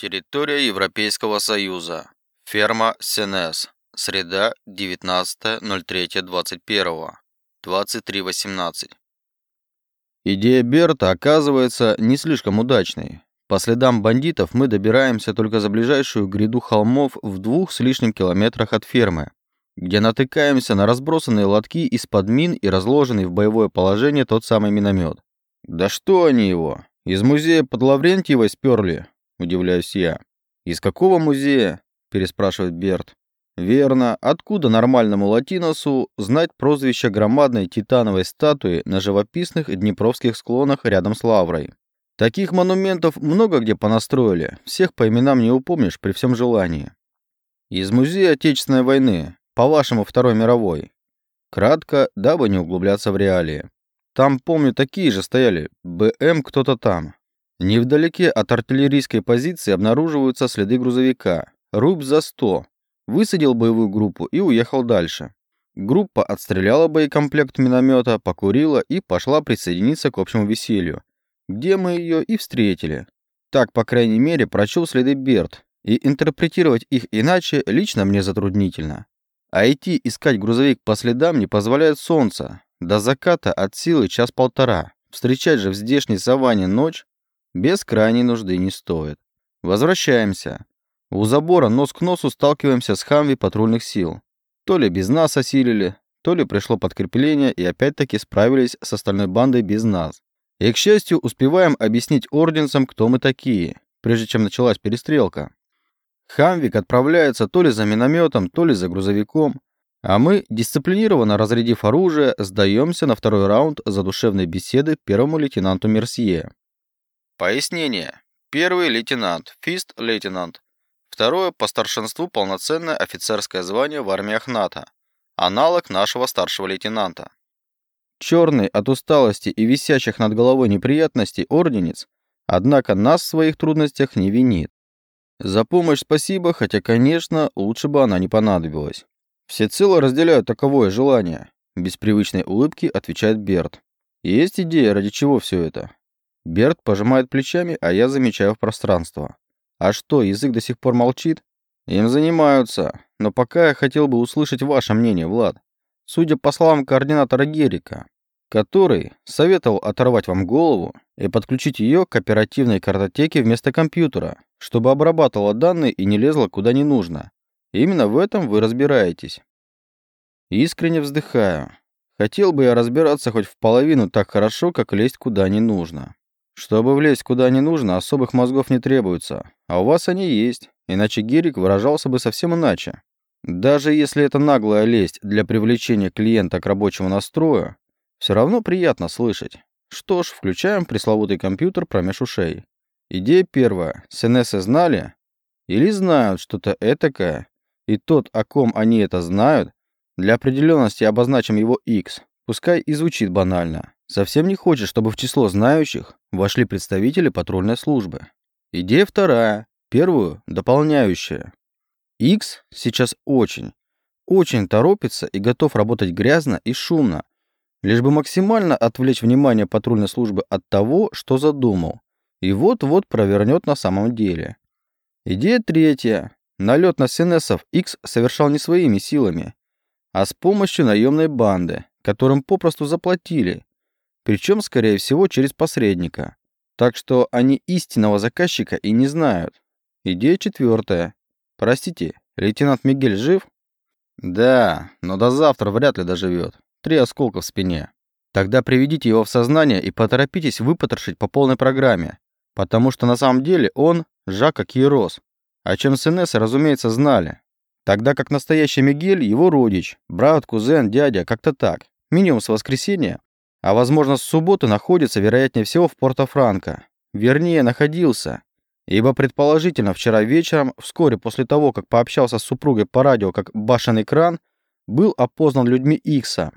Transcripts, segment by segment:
Территория Европейского Союза. Ферма Сенес. Среда, 19.03.21. 23.18. Идея Берта оказывается не слишком удачной. По следам бандитов мы добираемся только за ближайшую гряду холмов в двух с лишним километрах от фермы, где натыкаемся на разбросанные лотки из-под мин и разложенный в боевое положение тот самый миномет. Да что они его? Из музея под Лаврентьевой сперли? Удивляюсь я. Из какого музея? Переспрашивает Берт. Верно, откуда нормальному латиносу знать прозвище громадной титановой статуи на живописных днепровских склонах рядом с Лаврой? Таких монументов много где понастроили, всех по именам не упомнишь при всем желании. Из музея Отечественной войны, по-вашему, Второй мировой. Кратко, дабы не углубляться в реалии. Там, помню, такие же стояли, БМ кто-то там. Невдалеке от артиллерийской позиции обнаруживаются следы грузовика. Руб за 100. Высадил боевую группу и уехал дальше. Группа отстреляла боекомплект миномета, покурила и пошла присоединиться к общему веселью, где мы ее и встретили. Так, по крайней мере, прочел следы Берт, и интерпретировать их иначе лично мне затруднительно. А идти искать грузовик по следам не позволяет солнце. До заката от силы час-полтора. Встречать же в здешней саванне ночь без крайней нужды не стоит. Возвращаемся. У забора нос к носу сталкиваемся с хамви патрульных сил. То ли без нас осилили, то ли пришло подкрепление и опять-таки справились с остальной бандой без нас. И, к счастью, успеваем объяснить орденцам, кто мы такие, прежде чем началась перестрелка. Хамвик отправляется то ли за минометом, то ли за грузовиком, а мы, дисциплинированно разрядив оружие, сдаемся на второй раунд задушевной беседы первому лейтенанту Мерсье. Пояснение. Первый лейтенант, фист-лейтенант. Второе по старшинству полноценное офицерское звание в армиях НАТО. Аналог нашего старшего лейтенанта. Черный от усталости и висящих над головой неприятностей орденец, однако нас в своих трудностях не винит. За помощь спасибо, хотя, конечно, лучше бы она не понадобилась. Всецело разделяю таковое желание. Без привычной улыбки отвечает Берт. Есть идея, ради чего все это? Берт пожимает плечами, а я замечаю в пространство. А что, язык до сих пор молчит? Им занимаются. Но пока я хотел бы услышать ваше мнение, Влад. Судя по словам координатора Герика, который советовал оторвать вам голову и подключить ее к оперативной картотеке вместо компьютера, чтобы обрабатывала данные и не лезла куда не нужно. Именно в этом вы разбираетесь. Искренне вздыхаю. Хотел бы я разбираться хоть в половину так хорошо, как лезть куда не нужно. Чтобы влезть куда не нужно, особых мозгов не требуется. А у вас они есть, иначе Герик выражался бы совсем иначе. Даже если это наглая лесть для привлечения клиента к рабочему настрою, все равно приятно слышать. Что ж, включаем пресловутый компьютер промеж ушей. Идея первая. СНС знали? Или знают что-то этакое, и тот, о ком они это знают, для определенности обозначим его X, пускай и звучит банально. Совсем не хочет, чтобы в число знающих вошли представители патрульной службы. Идея вторая, первую дополняющая. X сейчас очень, очень торопится и готов работать грязно и шумно, лишь бы максимально отвлечь внимание патрульной службы от того, что задумал, и вот-вот провернет на самом деле. Идея третья. Налет на СНСов X совершал не своими силами, а с помощью наемной банды, которым попросту заплатили, причем, скорее всего, через посредника. Так что они истинного заказчика и не знают. Идея четвертая. Простите, лейтенант Мигель жив? Да, но до завтра вряд ли доживет. Три осколка в спине. Тогда приведите его в сознание и поторопитесь выпотрошить по полной программе, потому что на самом деле он Жака Кирос, о чем СНС, разумеется, знали. Тогда как настоящий Мигель его родич, брат, кузен, дядя, как-то так. Минимум с воскресенья, а возможно с субботы находится, вероятнее всего, в Порто-Франко. Вернее, находился. Ибо предположительно вчера вечером, вскоре после того, как пообщался с супругой по радио как башенный кран, был опознан людьми Икса,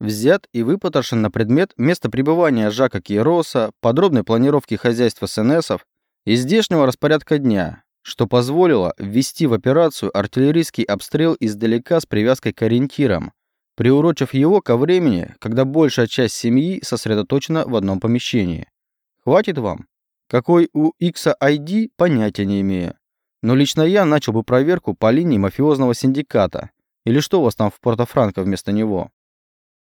взят и выпотрошен на предмет места пребывания Жака Киероса, подробной планировки хозяйства СНСов и здешнего распорядка дня, что позволило ввести в операцию артиллерийский обстрел издалека с привязкой к ориентирам, приурочив его ко времени, когда большая часть семьи сосредоточена в одном помещении. Хватит вам? Какой у Икса ID, понятия не имею. Но лично я начал бы проверку по линии мафиозного синдиката. Или что у вас там в Порто-Франко вместо него?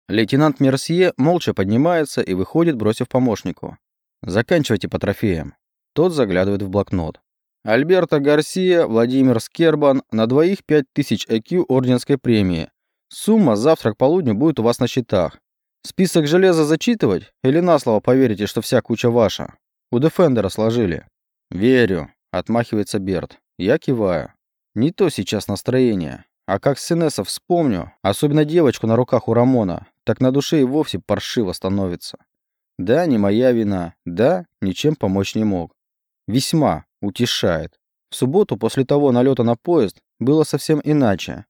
Лейтенант Мерсье молча поднимается и выходит, бросив помощнику. Заканчивайте по трофеям. Тот заглядывает в блокнот. Альберто Гарсия, Владимир Скербан, на двоих 5000 ЭКЮ орденской премии. Сумма завтра к полудню будет у вас на счетах. Список железа зачитывать или на слово поверите, что вся куча ваша? У Дефендера сложили. Верю, отмахивается Берт. Я киваю. Не то сейчас настроение. А как с Инесса вспомню, особенно девочку на руках у Рамона, так на душе и вовсе паршиво становится. Да, не моя вина. Да, ничем помочь не мог. Весьма утешает. В субботу после того налета на поезд было совсем иначе.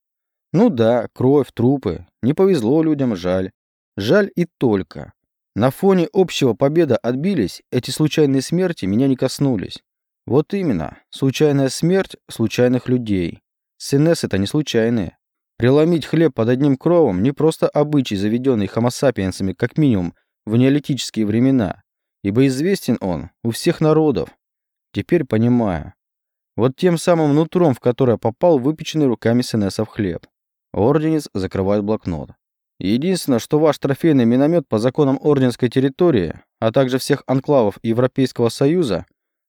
Ну да, кровь, трупы. Не повезло людям, жаль. Жаль и только. На фоне общего победа отбились, эти случайные смерти меня не коснулись. Вот именно, случайная смерть случайных людей. СНС это не случайные. Преломить хлеб под одним кровом не просто обычай, заведенный хомосапиенсами как минимум в неолитические времена, ибо известен он у всех народов. Теперь понимаю. Вот тем самым нутром, в которое попал выпеченный руками СНСов хлеб. Орденец закрывает блокнот. Единственное, что ваш трофейный миномет по законам Орденской территории, а также всех анклавов Европейского Союза,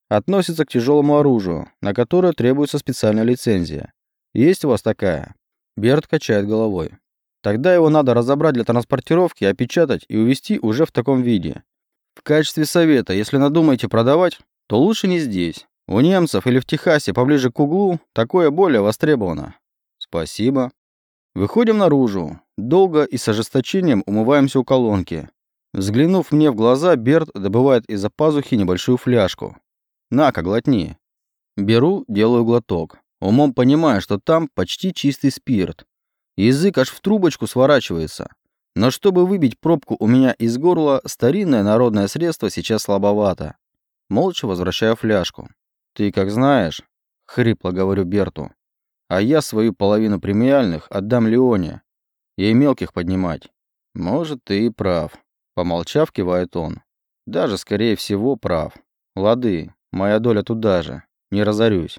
относится к тяжелому оружию, на которое требуется специальная лицензия. Есть у вас такая? Берт качает головой. Тогда его надо разобрать для транспортировки, опечатать и увезти уже в таком виде. В качестве совета, если надумаете продавать, то лучше не здесь. У немцев или в Техасе поближе к углу такое более востребовано. Спасибо. Выходим наружу. Долго и с ожесточением умываемся у колонки. Взглянув мне в глаза, Берт добывает из-за пазухи небольшую фляжку. «На-ка, глотни». Беру, делаю глоток. Умом понимаю, что там почти чистый спирт. Язык аж в трубочку сворачивается. Но чтобы выбить пробку у меня из горла, старинное народное средство сейчас слабовато. Молча возвращаю фляжку. «Ты как знаешь», — хрипло говорю Берту, а я свою половину премиальных отдам Леоне. Ей мелких поднимать. Может, ты и прав. Помолчав, кивает он. Даже, скорее всего, прав. Лады, моя доля туда же. Не разорюсь.